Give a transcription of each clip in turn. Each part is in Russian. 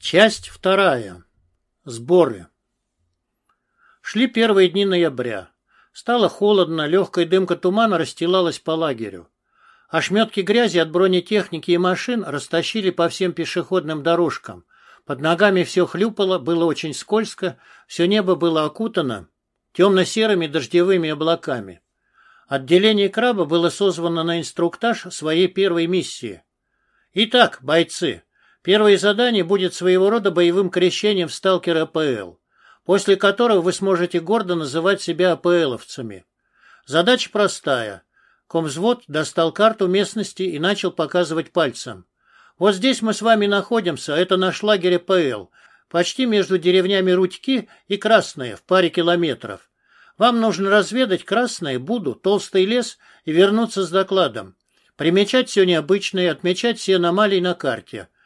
Часть вторая. Сборы. Шли первые дни ноября. Стало холодно, легкая дымка тумана расстилалась по лагерю. Ошметки грязи от бронетехники и машин растащили по всем пешеходным дорожкам. Под ногами все хлюпало, было очень скользко, все небо было окутано темно-серыми дождевыми облаками. Отделение краба было созвано на инструктаж своей первой миссии. Итак, бойцы, Первое задание будет своего рода боевым крещением в сталкер АПЛ, после которого вы сможете гордо называть себя АПЛовцами. Задача простая. Комзвод достал карту местности и начал показывать пальцем. Вот здесь мы с вами находимся, это наш лагерь АПЛ, почти между деревнями Рудьки и Красное, в паре километров. Вам нужно разведать Красное, Буду, Толстый лес и вернуться с докладом. Примечать все необычное, отмечать все аномалии на карте –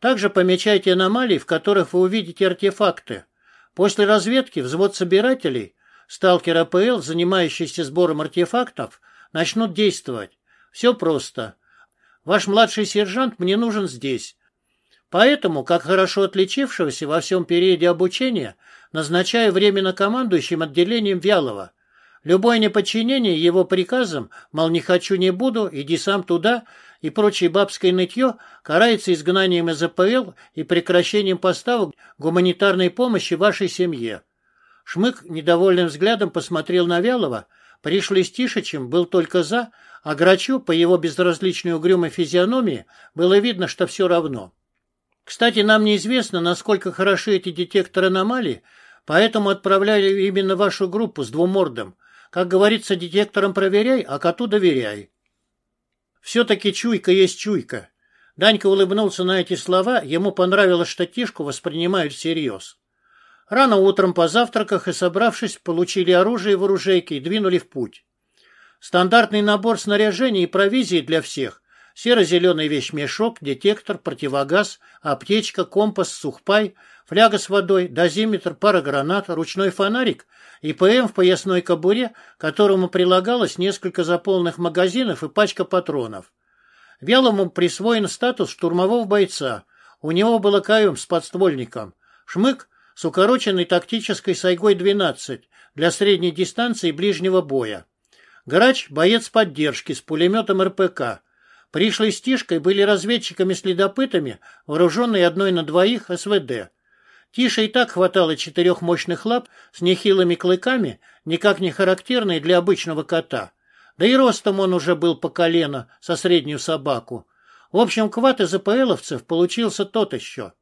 также помечайте аномалии, в которых вы увидите артефакты. После разведки взвод собирателей, сталкер АПЛ, занимающийся сбором артефактов, начнут действовать. Все просто. Ваш младший сержант мне нужен здесь. Поэтому, как хорошо отличившегося во всем периоде обучения, назначаю временно командующим отделением Вялова. Любое неподчинение его приказам, мол, не хочу, не буду, иди сам туда, и прочее бабское нытье карается изгнанием из АПЛ и прекращением поставок гуманитарной помощи вашей семье. Шмык недовольным взглядом посмотрел на Вялова, пришлый с Тишичем был только за, а Грачу по его безразличной угрюмой физиономии было видно, что все равно. Кстати, нам неизвестно, насколько хороши эти детекторы аномалий, поэтому отправляли именно вашу группу с двумордом. Как говорится, детектором проверяй, а коту доверяй. Все-таки чуйка есть чуйка. Данька улыбнулся на эти слова, ему понравилось, что Тишку воспринимают всерьез. Рано утром, позавтракав и собравшись, получили оружие в оружейке и двинули в путь. Стандартный набор снаряжения и провизии для всех. Серо-зеленый вещмешок, детектор, противогаз, аптечка, компас, сухпай, фляга с водой, дозиметр, пара гранат, ручной фонарик и ПМ в поясной кобуре, которому прилагалось несколько заполненных магазинов и пачка патронов. Вялому присвоен статус штурмового бойца. У него был КМ с подствольником. Шмык с укороченной тактической Сайгой-12 для средней дистанции и ближнего боя. Грач – боец поддержки с пулеметом РПК. Пришлой стишкой были разведчиками-следопытами, вооруженные одной на двоих СВД. Тише и так хватало четырех мощных лап с нехилыми клыками, никак не характерные для обычного кота. Да и ростом он уже был по колено, со среднюю собаку. В общем, кват из АПЛовцев получился тот еще.